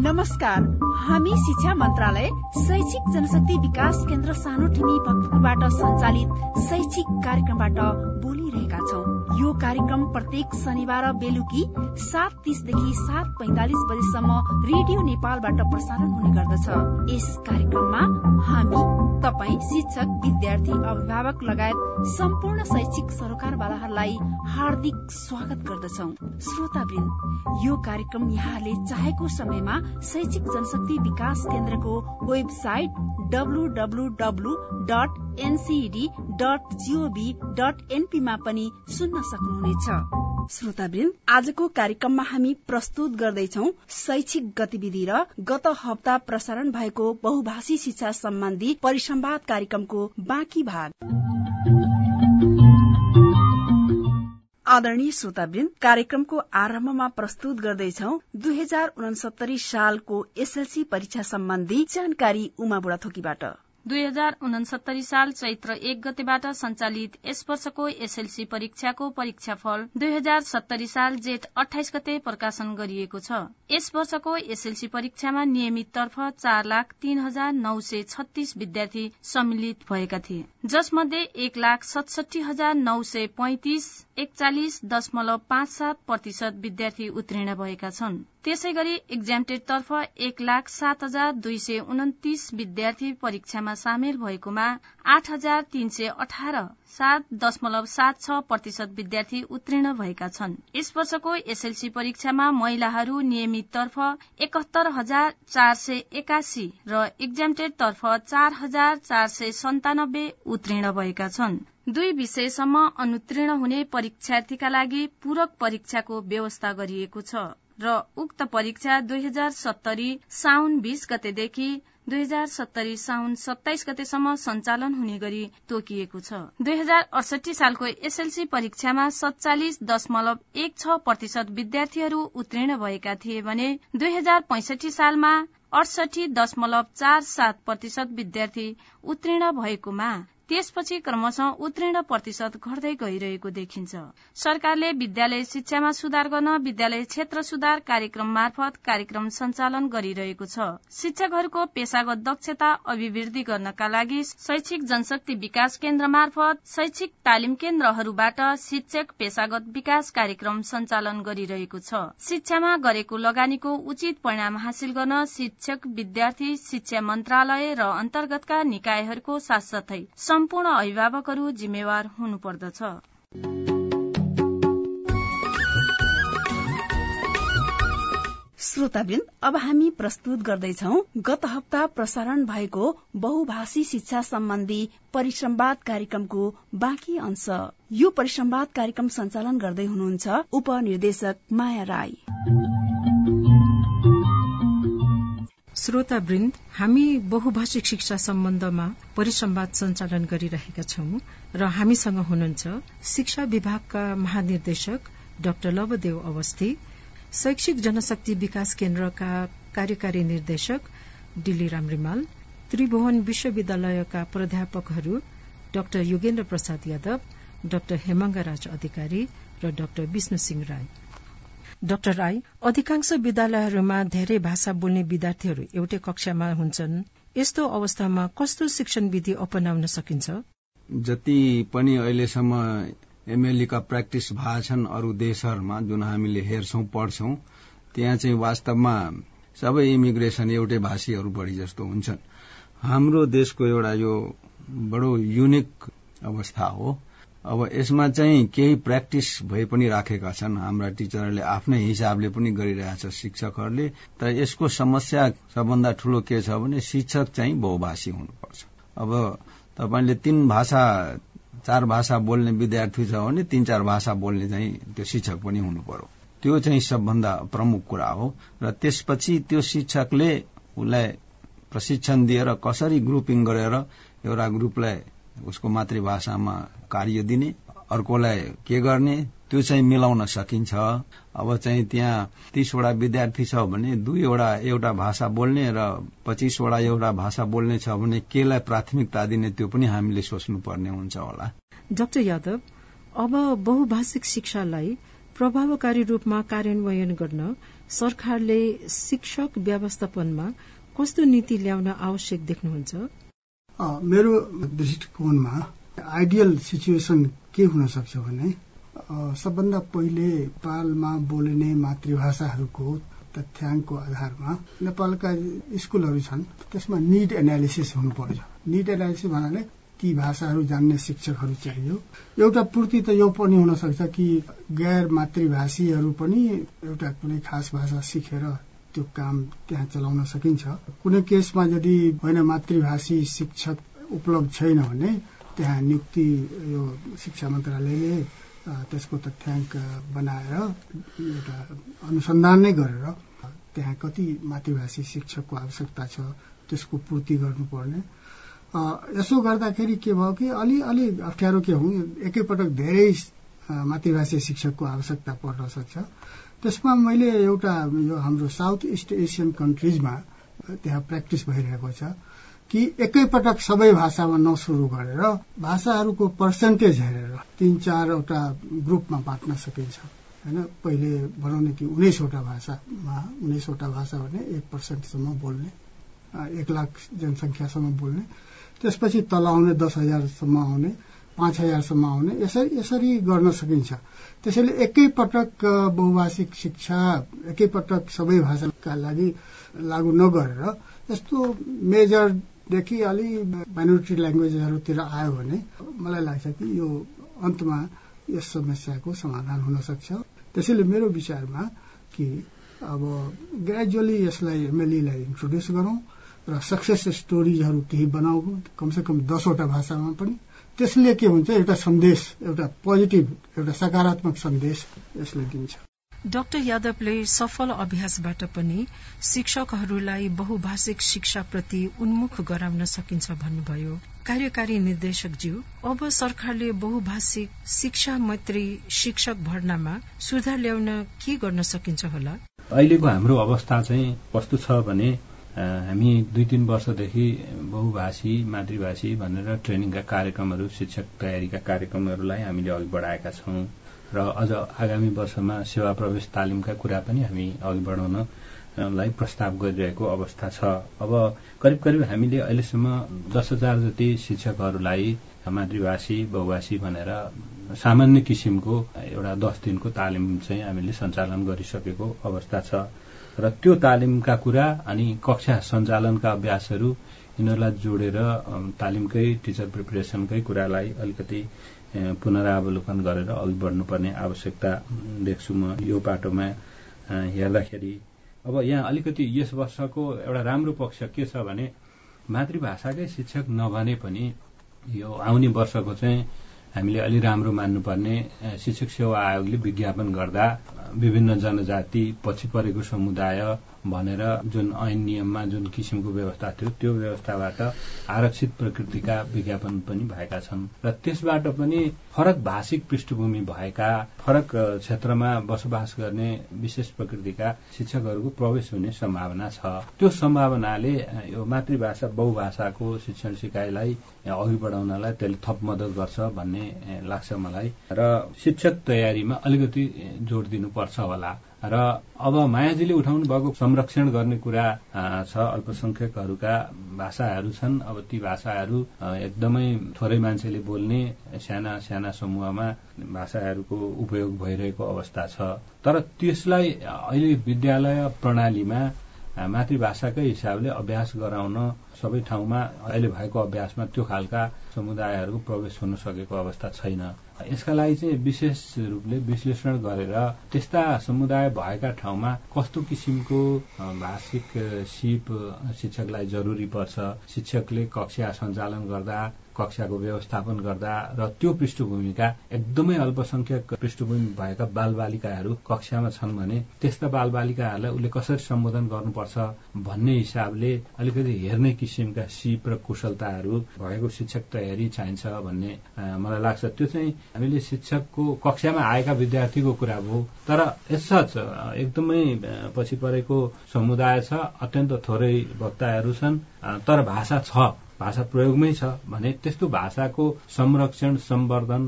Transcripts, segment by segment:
नमस्कार हामी शिक्षा मन्त्रालय शैक्षिक जनशक्ति विकास केन्द्र सानो ठिमी भक्तपुरबाट सञ्चालित शैक्षिक कार्यक्रमबाट बोलिरहेका छौं। यो कार्यक्रम प्रत्येक शनिबार बेलुकी सात तीसदेखि सात पैंतालिस बजेसम्म रेडियो नेपालबाट प्रसारण हुने गर्दछ। यस कार्यक्रममा हामी तपाई शिक्षक विद्यार्थी अभिभावक लगायत सम्पूर्ण शैक्षिक सरोकारवालाहरूलाई हार्दिक स्वागत गर्दछौ। श्रोतावृन्द यो कार्यक्रम यहाँले चाहेको समयमा शैक्षिक जनशक्ति विकास केन्द्रको website WWW dot NCD dot GOV dot एनपीमा पनि सुन्न सक्नुहुनेछ। श्रोतावृन्द आजको कार्यक्रममा हामी प्रस्तुत गर्दैछौ शैक्षिक गतिविधि र गत हप्ता प्रसारण भएको बहुभाषी शिक्षा सम्बन्धी परिसंवाद कार्यक्रमको बाँकी भाग। आदरणीय श्रोतावृन्द कार्यक्रमको आरम्भमा प्रस्तुत गर्दैछौ दुई हजार उनसत्तरी सालको एसएलसी परीक्षा सम्बन्धी जानकारी उमा बुढाथोकीबाट। दुई हजार उनसत्तरी साल चैत्र एक गतेबाट सञ्चालित यस वर्षको एसएलसी परीक्षाको परीक्षाफल दुई हजार सत्तरी साल जेठ अठाइस गते प्रकाशन गरिएको छ। यस वर्षको एसएलसी परीक्षामा नियमित तर्फ चार लाख तीन हजार नौ सय छत्तीस विद्यार्थी सम्मिलित भएका थिए। जसमध्ये एक लाख सतसठी हजार नौ सय पैंतिस एकचालिस दशमलव पाँच सात प्रतिशत विद्यार्थी उत्तीर्ण भएका छन्। त्यसै गरी एक्जामटेड तर्फ एक लाख सात हजार दुई सय उन्तिस विद्यार्थी परीक्षामा सामेल भएकोमा आठ हजार तीन सय अठार सात दशमलव सात छ प्रतिशत विद्यार्थी उत्तीर्ण भएका छन्। यस वर्षको एसएलसी परीक्षामा महिलाहरू नियमित तर्फ एकात्तर हजार चार सय एकासी र एक्जामटेड तर्फ चार हजार चार सय सन्तानब्बे उत्तीर्ण भएका छन्। दुई विषयसम्म अनुत्तीर्ण हुने परीक्षार्थीका लागि पूरक परीक्षाको व्यवस्था गरिएको छ र उक्त परीक्षा दुई हजार सत्तरी साउन बीस गतेदेखि दुई हजार सत्तरी साउन सत्ताइस गतेसम्म सञ्चालन हुने गरी तोकिएको छ। दुई हजार अडसठी सालको एसएलसी परीक्षामा सत्तालिस दशमलव एक छ प्रतिशत विद्यार्थीहरू उत्तीर्ण भएका थिए भने दुई हजार पैंसठी सालमा अडसठी दशमलव चार सात प्रतिशत विद्यार्थी उत्तीर्ण भएकोमा त्यसपछि क्रमशः उत्तीर्ण प्रतिशत घट्दै गइरहेको देखिन्छ। सरकारले विद्यालय शिक्षामा सुधार गर्न विद्यालय क्षेत्र सुधार कार्यक्रम मार्फत कार्यक्रम सञ्चालन गरिरहेको छ। शिक्षकहरूको पेशागत दक्षता अभिवृद्धि गर्नका लागि शैक्षिक जनशक्ति विकास केन्द्र मार्फत शैक्षिक तालिम केन्द्रहरूबाट शिक्षक पेशागत विकास कार्यक्रम सञ्चालन गरिरहेको छ। शिक्षामा गरेको लगानीको उचित परिणाम हासिल गर्न शिक्षक विद्यार्थी शिक्षा मन्त्रालय र अन्तर्गतका निकायहरूको साथसाथै सम्पूर्ण अभिभावकहरू जिम्मेवार हुनुपर्दछ। श्रोतावृन्द अब हामी प्रस्तुत गर्दैछौ गत हप्ता प्रसारण भएको बहुभाषी शिक्षा सम्बन्धी परिसंवाद कार्यक्रमको बाँकी अंश। यो परिसंवाद कार्यक्रम सञ्चालन गर्दै हुनुहुन्छ उपनिर्देशक माया राई। श्रोतावृन्द हामी बहुभाषिक शिक्षा सम्बन्धमा परिसंवाद सञ्चालन गरिरहेका छौं र हामीसँग हुनुहुन्छ शिक्षा विभागका महानिर्देशक डाक्टर लवदेव अवस्थी शैक्षिक जनशक्ति विकास केन्द्रका कार्यकारी निर्देशक डिलीराम रिमाल त्रिभुवन विश्वविद्यालयका प्राध्यापकहरू डाक्टर योगेन्द्र प्रसाद यादव डाक्टर हेमङ्गराज अधिकारी र डाक्टर विष्णु सिंह राई। डाक्टर राई अधिकांश विद्यालयहरूमा धेरै भाषा बोल्ने विद्यार्थीहरू एउटै कक्षामा हुन्छन्। यस्तो अवस्थामा कस्तो शिक्षण विधि अपनाउन सकिन्छ? जति पनि अहिलेसम्म एमएलईका प्र्याक्टिस भएका छन् अरू देशहरूमा जुन हामीले हेर्छौं पढ्छौं त्यहाँ चाहिँ वास्तवमा सबै इमिग्रेसन एउटै भाषीहरू बढी जस्तो हुन्छन्। हाम्रो देशको एउटा यो बडो युनिक अवस्था हो। अब यसमा चाहिँ केही प्र्याक्टिस भए पनि राखेका छन्। हाम्रा टिचरहरूले आफ्नै हिसाबले पनि गरिरहेछ शिक्षकहरूले। तर यसको समस्या सबभन्दा ठूलो के छ भने शिक्षक चाहिँ बहुभाषी हुनुपर्छ। अब तपाईँले तीन भाषा चार भाषा बोल्ने विद्यार्थी छ भने तीन चार भाषा बोल्ने चाहिँ त्यो शिक्षक पनि हुनु पर्यो त्यो चाहिँ सबभन्दा प्रमुख कुरा हो र त्यसपछि त्यो शिक्षकले उसलाई प्रशिक्षण दिएर कसरी ग्रुपिङ गरेर एउटा ग्रुपलाई उसको मातृभाषामा कार्य दिने अर्कोलाई के गर्ने त्यो चाहिँ मिलाउन सकिन्छ। अब चाहिँ त्यहाँ तीसवटा विद्यार्थी छ भने दुईवटा एउटा भाषा बोल्ने र पच्चिसवटा एउटा भाषा बोल्ने छ भने केलाई प्राथमिकता दिने त्यो पनि हामीले सोच्नुपर्ने हुन्छ होला। डाक्टर यादव अब बहुभाषिक शिक्षालाई प्रभावकारी रूपमा कार्यान्वयन गर्न सरकारले शिक्षक व्यवस्थापनमा कस्तो नीति ल्याउन आवश्यक देख्नुहुन्छ? मेरो दृष्टिकोणमा आइडियल सिचुएसन के हुन सक्छ भने सबभन्दा पहिले नेपालमा बोलिने मातृभाषाहरूको तथ्याङ्कको आधारमा नेपालका स्कुलहरू छन् त्यसमा निड एनालिसिस हुनुपर्छ। निड एनालिसिस भन्नाले ती भाषाहरू जान्ने शिक्षकहरू चाहियो। एउटा पूर्ति त यो पनि हुन सक्छ कि गैर मातृभाषीहरू पनि एउटा कुनै खास भाषा सिकेर त्यो काम त्यहाँ चलाउन सकिन्छ। कुनै केसमा यदि होइन मातृभाषी शिक्षक उपलब्ध छैन भने त्यहाँ नियुक्ति यो शिक्षा मन्त्रालयले त्यसको तथ्याङ्क बनाएर एउटा अनुसन्धान नै गरेर त्यहाँ कति मातृभाषी शिक्षकको आवश्यकता छ त्यसको पूर्ति गर्नुपर्ने। यसो गर्दाखेरि के भयो कि अलि अलि अप्ठ्यारो के हुँ एकैपटक धेरै मातृभाषी शिक्षकको आवश्यकता पर्न सक्छ। त्यसमा मैले एउटा यो हाम्रो साउथ इस्ट एसियन कन्ट्रिजमा त्यहाँ प्र्याक्टिस भइरहेको छ कि एकैपटक सबै भाषामा नसुरु गरेर भाषाहरूको पर्सेन्टेज हेरेर तीन चारवटा ग्रुपमा बाँट्न सकिन्छ। होइन पहिले भनौँ न कि उन्नाइसवटा भाषामा उन्नाइसवटा भाषा भने एक पर्सेन्टसम्म बोल्ने एक लाख जनसङ्ख्यासम्म बोल्ने त्यसपछि तल आउने दस हजारसम्म आउने पाँच हजारसम्म आउने। यसरी यसरी गर्न सकिन्छ। त्यसैले एकैपटक बहुभाषिक शिक्षा एकैपटक सबै भाषाका लागि लागू नगरेर यस्तो मेजरदेखि अलि माइनोरिटी ल्याङ्ग्वेजहरूतिर आयो भने मलाई लाग्छ कि यो अन्तमा यस समस्याको समाधान हुन सक्छ। त्यसैले मेरो विचारमा कि अब ग्रेजुअली यसलाई एमएलईलाई इन्ट्रोड्युस गरौं र सक्सेस स्टोरिजहरू केही बनाऊ। कमसे कम दसवटा भाषामा पनि त्यसले के हुन्छ एउटा सन्देश एउटा पोजिटिभ एउटा सकारात्मक सन्देश यसले दिन्छ। डाक्टर यादवले सफल अभ्यासबाट पनि शिक्षकहरूलाई बहुभाषिक शिक्षाप्रति उन्मुख गराउन सकिन्छ भन्नुभयो। कार्यकारी निर्देशकज्यू अब सरकारले बहुभाषिक शिक्षा मैत्री शिक्षक भर्नामा सुधार ल्याउन के गर्न सकिन्छ होला? अहिलेको हाम्रो अवस्था चाहिँ कस्तो छ भने हामी दुई तीन वर्षदेखि बहुभाषी मातृभाषी भनेर ट्रेनिङका कार्यक्रमहरू शिक्षक तयारीका कार्यक्रमहरूलाई हामीले अघि बढाएका छौं। र अझ आगामी वर्षमा सेवा प्रवेश तालिमका कुरा पनि हामी अघि बढाउनलाई प्रस्ताव गरिरहेको अवस्था छ। अब करिब करिब हामीले अहिलेसम्म दस हजार जति शिक्षकहरूलाई मातृभाषी बहुभाषी भनेर सामान्य किसिमको एउटा दस दिनको तालिम चाहिँ हामीले सञ्चालन गरिसकेको अवस्था छ। र त्यो तालिमका कुरा अनि कक्षा सञ्चालनका अभ्यासहरू यिनीहरूलाई जोडेर तालिमकै टिचर प्रिपरेसनकै कुरालाई अलिकति पुनरावलोकन गरेर अघि बढ्नुपर्ने आवश्यकता देख्छु म यो बाटोमा हेर्दाखेरि। अब यहाँ अलिकति यस वर्षको एउटा राम्रो पक्ष के छ भने मातृभाषाकै शिक्षक नभने पनि यो आउने वर्षको चाहिँ हामीले अलि राम्रो मान्नुपर्ने शिक्षक सेवा आयोगले विज्ञापन गर्दा विभिन्न जनजाति पछि परेको समुदाय भनेर जुन ऐन नियममा जुन किसिमको व्यवस्था थियो त्यो व्यवस्थाबाट आरक्षित प्रकृतिका विज्ञापन पनि भएका छन्। र त्यसबाट पनि फरक भाषिक पृष्ठभूमि भएका फरक क्षेत्रमा बसोबास गर्ने विशेष प्रकृतिका शिक्षकहरूको प्रवेश हुने सम्भावना छ। त्यो सम्भावनाले यो मातृभाषा बहुभाषाको शिक्षण सिकाइलाई अघि बढाउनलाई त्यसले थप मद्दत गर्छ भन्ने लाग्छ मलाई। र शिक्षक तयारीमा अलिकति जोड दिनुपर्छ होला। र अब मायाजीले उठाउनु भएको संरक्षण गर्ने कुरा छ। अल्पसंख्यकहरूका भाषाहरू छन्। अब ती भाषाहरू एकदमै थोरै मान्छेले बोल्ने साना साना समूहमा भाषाहरूको उपयोग भइरहेको अवस्था छ। तर त्यसलाई अहिले विद्यालय प्रणालीमा मातृभाषाकै हिसाबले अभ्यास गराउन सबै ठाउँमा अहिले भएको अभ्यासमा त्यो खालका समुदायहरूको प्रवेश हुन सकेको अवस्था छैन। यसका लागि चाहिँ विशेष रूपले विश्लेषण गरेर त्यस्ता समुदाय भएका ठाउँमा कस्तो किसिमको भाषिक सिप शिक्षकलाई जरुरी पर्छ शिक्षकले कक्षा सञ्चालन गर्दा कक्षाको व्यवस्थापन गर्दा र त्यो पृष्ठभूमिका एकदमै अल्पसंख्यक पृष्ठभूमि भएका बालबालिकाहरू कक्षामा छन् भने त्यस्ता बालबालिकाहरूलाई उसले कसरी सम्बोधन गर्नुपर्छ भन्ने हिसाबले अलिकति हेर्ने किसिमका सिप र कुशलताहरू भएको शिक्षक तयारी चाहिन्छ भन्ने मलाई लाग्छ। त्यो चाहिँ हामीले शिक्षकको कक्षामा आएका विद्यार्थीको कुरा भयो तर यसच एकदमै पछि परेको समुदाय छ अत्यन्त थोरै वक्ताहरू छन् तर भाषा छ। भाषा प्रयोगमै छ भने त्यस्तो भाषाको संरक्षण सम्वर्धन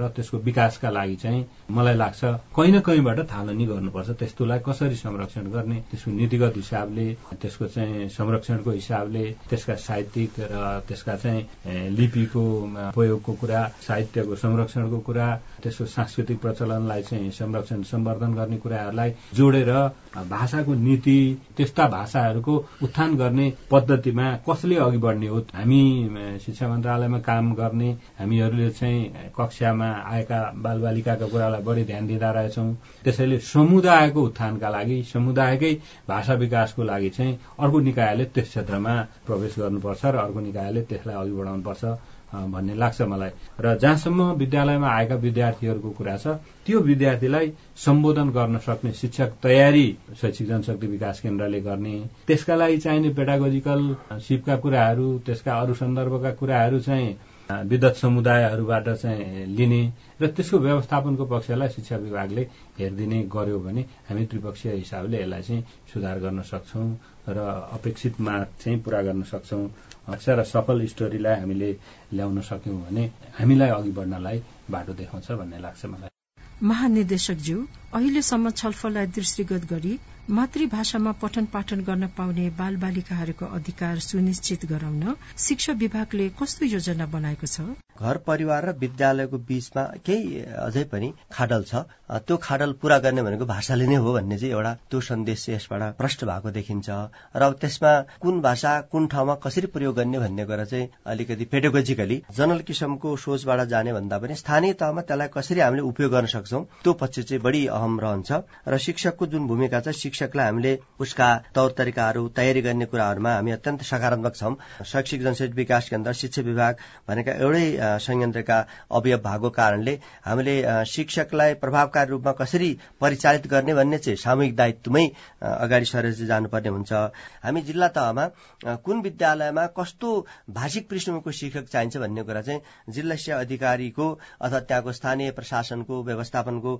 र त्यसको विकासका लागि चाहिँ मलाई लाग्छ कहीँ न कहीँबाट थालनी गर्नुपर्छ त्यस्तोलाई कसरी संरक्षण गर्ने त्यसको नीतिगत हिसाबले त्यसको चाहिँ संरक्षणको हिसाबले त्यसका साहित्यिक र त्यसका चाहिँ लिपिको उपयोगको कुरा साहित्यको संरक्षणको कुरा त्यसको सांस्कृतिक प्रचलनलाई चाहिँ संरक्षण सम्वर्धन गर्ने कुराहरूलाई जोडेर भाषाको नीति त्यस्ता भाषाहरूको उत्थान गर्ने पद्धतिमा कसले अघि बढ्ने हो हामी शिक्षा मन्त्रालयमा काम गर्ने हामीहरूले चाहिँ कक्षामा आएका बालबालिकाका कुरालाई बढी ध्यान दिँदा रहेछौँ। त्यसैले समुदायको उत्थानका लागि समुदायकै भाषा विकासको लागि चाहिँ अर्को निकायले त्यस क्षेत्रमा प्रवेश गर्नुपर्छ र अर्को निकायले त्यसलाई अघि बढाउनुपर्छ। भन्ने लाग्छ मलाई। र जहाँसम्म विद्यालयमा आएका विद्यार्थीहरूको कुरा छ त्यो विद्यार्थीलाई सम्बोधन गर्न सक्ने शिक्षक तयारी शैक्षिक जनशक्ति विकास केन्द्रले गर्ने त्यसका लागि चाहिने पेडागोजिकल सिपका कुराहरू त्यसका अरू सन्दर्भका कुराहरू चाहिँ विद्वत समुदायहरूबाट चाहिँ लिने र त्यसको व्यवस्थापनको पक्षलाई शिक्षा विभागले हेरिदिने गर्यो भने हामी त्रिपक्षीय हिसाबले यसलाई चाहिँ सुधार गर्न सक्छौं र अपेक्षित माग चाहिँ पूरा गर्न सक्छौं। र सफल स्टोरीलाई हामीले ल्याउन सक्यौं भने हामीलाई अघि बढ्नलाई बाटो देखाउँछ भन्ने लाग्छ मलाई। महानिर्देशकज्यू अहिलेसम्म छलफललाई दृष्टिगत गरी मातृभाषामा पठन पाठन गर्न पाउने बाल बालिकाहरूको अधिकार सुनिश्चित गराउन शिक्षा विभागले कस्तो योजना बनाएको छ? घर परिवार र विद्यालयको बीचमा केही अझै पनि खाडल छ। त्यो खाडल पूरा गर्ने भनेको भाषाले नै हो भन्ने चाहिँ एउटा त्यो सन्देश यसबाट प्रष्ट भएको देखिन्छ। र त्यसमा कुन भाषा कुन ठाउँमा कसरी प्रयोग गर्ने भन्ने कुरा चाहिँ अलिकति पेडोगोजिकली जनरल किसिमको सोचबाट जाने भन्दा पनि स्थानीय तहमा त्यसलाई कसरी हामीले उपयोग गर्न सक्छौ त्यो पक्ष चाहिँ बढी अहम रहन्छ। र शिक्षकको जुन भूमिका छ शिक्षकलाई हामीले उसका तौर तरिकाहरू तयारी गर्ने कुराहरूमा हामी अत्यन्त सकारात्मक छौं। शैक्षिक जनशक्ति विकास केन्द्र शिक्षा विभाग भनेका एउटै संयन्त्रका अवयव भएको कारणले हामीले शिक्षकलाई प्रभावकारी रूपमा कसरी परिचालित गर्ने भन्ने चाहिँ सामूहिक दायित्वमै अगाडि सरेर जानुपर्ने हुन्छ। हामी जिल्ला तहमा कुन विद्यालयमा कस्तो भाषिक पृष्ठभूमिको शिक्षक चाहिन्छ भन्ने कुरा चाहिँ जिल्ला शिक्षा अधिकारीको अथवा त्यहाँको स्थानीय प्रशासनको व्यवस्थापनको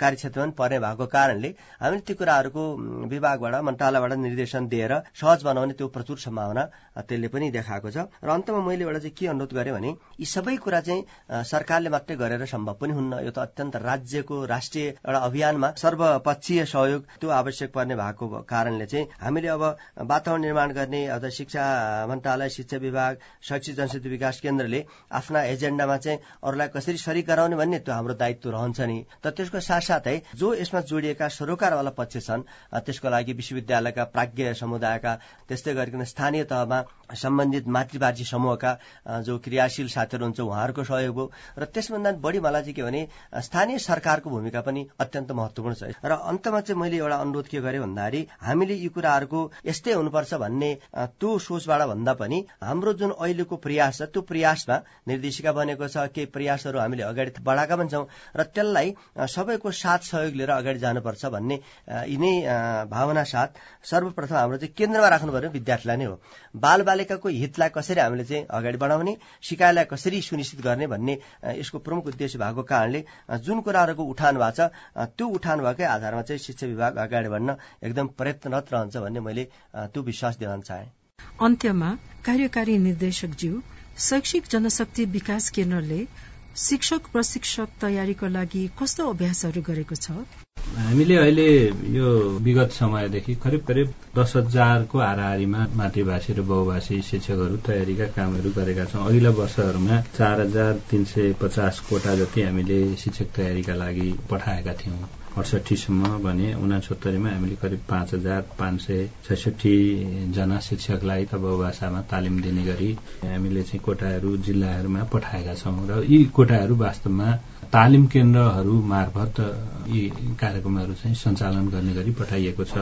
कार्यक्षेत्रमा पर्ने भएको कारणले हामीले ती कुराहरूको विभागबाट मन्त्रालयबाट निर्देशन दिएर सहज बनाउने त्यो प्रचुर सम्भावना त्यसले पनि देखाएको छ। र अन्तमा मैले एउटा चाहिँ के अनुरोध गरेँ भने यी सबै कुरा चाहिँ सरकारले मात्रै गरेर सम्भव पनि हुन्न। यो त अत्यन्त राज्यको राष्ट्रिय एउटा अभियानमा सर्वपक्षीय सहयोग त्यो आवश्यक पर्ने भएको कारणले चाहिँ हामीले अब वातावरण निर्माण गर्ने अथवा शिक्षा मन्त्रालय शिक्षा विभाग शैक्षिक जनशक्ति विकास केन्द्रले आफ्ना एजेण्डामा चाहिँ अरूलाई कसरी सरिक गराउने भन्ने त्यो हाम्रो दायित्व रहन्छ नि। त त्यसको साथसाथै जो यसमा जोडिएका सरोकारवाला पक्ष छन् त्यसको लागि विश्वविद्यालयका प्राज्ञ समुदायका त्यस्तै गरिकन स्थानीय तहमा सम्बन्धित मातृभाषी समूहका जो क्रियाशील साथीहरू हुन्छ उहाँहरूको सहयोग हो। र त्यसभन्दा बढी मलाई चाहिँ के भने स्थानीय सरकारको भूमिका पनि अत्यन्त महत्वपूर्ण छ। र अन्तमा चाहिँ मैले एउटा अनुरोध के गरेँ भन्दाखेरि हामीले यी कुराहरूको यस्तै हुनुपर्छ भन्ने त्यो सोचबाट भन्दा पनि हाम्रो जुन अहिलेको प्रयास छ त्यो प्रयासमा निर्देशिका बनेको छ केही प्रयासहरू हामीले अगाडि बढाएका पनि छौँ। र त्यसलाई सबैको साथ सहयोग लिएर अगाडि जानुपर्छ भन्ने यिनै भावना साथ सर्वप्रथम हाम्रो चाहिँ केन्द्रमा राख्नु पर्ने विद्यार्थीलाई नै हो। बाल बालिकाको हितलाई कसरी हामीले चाहिँ अगाडि बढाउने सिकाइलाई कसरी सुनिश्चित गर्ने भन्ने यसको प्रमुख उद्देश्य भएको कारणले जुन कुराहरूको उठान भएको छ त्यो उठान भएकै आधारमा चाहिँ शिक्षा विभाग अगाडि बढ्न एकदम प्रयत्नरत रहन्छ भन्ने मैले त्यो विश्वास दिलाउन चाहे। अन्त्यमा कार्यकारी निर्देशकज्यू शैक्षिक जनशक्ति विकास केन्द्रले शिक्षक प्रशिक्षक तयारीको लागि कस्तो अभ्यासहरू गरेको छ? हामीले अहिले यो विगत समयदेखि करिब करिब दस हजारको हाराहारीमा मातृभाषी र बहुभाषी शिक्षकहरू तयारीका कामहरू गरेका छौं। अघिल्ला वर्षहरूमा चार हजार तीन सय पचास कोटा जति हामीले शिक्षक तयारीका लागि पठाएका थियौं। अडसठीसम्म भने उनासत्तरीमा हामीले करिब पाँच हजार पाँच सय छैसठी जना शिक्षकलाई त बहुभाषामा तालिम दिने गरी हामीले चाहिँ कोटाहरू जिल्लाहरूमा पठाएका छौं र यी कोटाहरू वास्तवमा तालिम केन्द्रहरू मार्फत यी कार्यक्रमहरू चाहिँ सञ्चालन गर्ने गरी पठाइएको छ।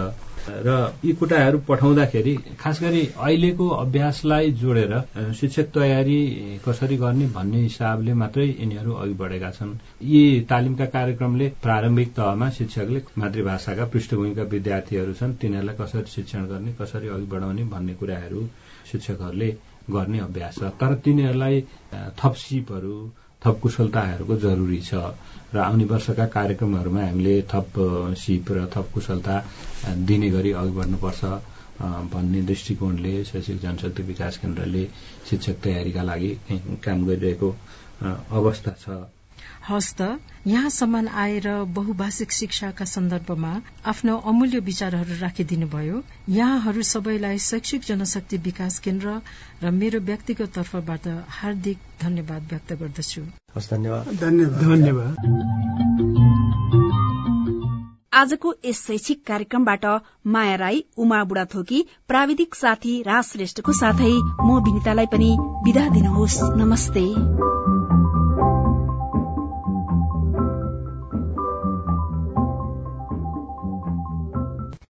र यी कुटाहरू पठाउँदाखेरि खास गरी अहिलेको अभ्यासलाई जोडेर शिक्षक तयारी कसरी गर्ने भन्ने हिसाबले मात्रै यिनीहरू अघि बढेका छन्। यी तालिमका कार्यक्रमले प्रारम्भिक तहमा शिक्षकले मातृभाषाका पृष्ठभूमिका विद्यार्थीहरू छन्। तिनीहरूलाई कसरी शिक्षण गर्ने कसरी अघि बढाउने भन्ने कुराहरू शिक्षकहरूले गर्ने अभ्यास छ। तर तिनीहरूलाई थप सिपहरू थप कुशलताहरूको जरुरी छ। र आउने वर्षका कार्यक्रमहरूमा हामीले थप सिप र थप कुशलता दिने गरी अघि बढ्नुपर्छ भन्ने दृष्टिकोणले शैक्षिक जनशक्ति विकास केन्द्रले शिक्षक तयारीका लागि काम गरिरहेको अवस्था छ। हस्त यहाँसम्म आएर बहुभाषिक शिक्षाका सन्दर्भमा आफ्नो अमूल्य विचारहरू राखिदिनुभयो। यहाँहरू सबैलाई शैक्षिक जनशक्ति विकास केन्द्र र मेरो व्यक्तिगत तर्फबाट हार्दिक धन्यवाद व्यक्त गर्दछु। धन्यवाद। आजको यस शैक्षिक कार्यक्रमबाट माया राई उमा बुढाथोकी प्राविधिक साथी राज श्रेष्ठको साथै म विनितालाई पनि विदा दिनुहोस्। नमस्ते।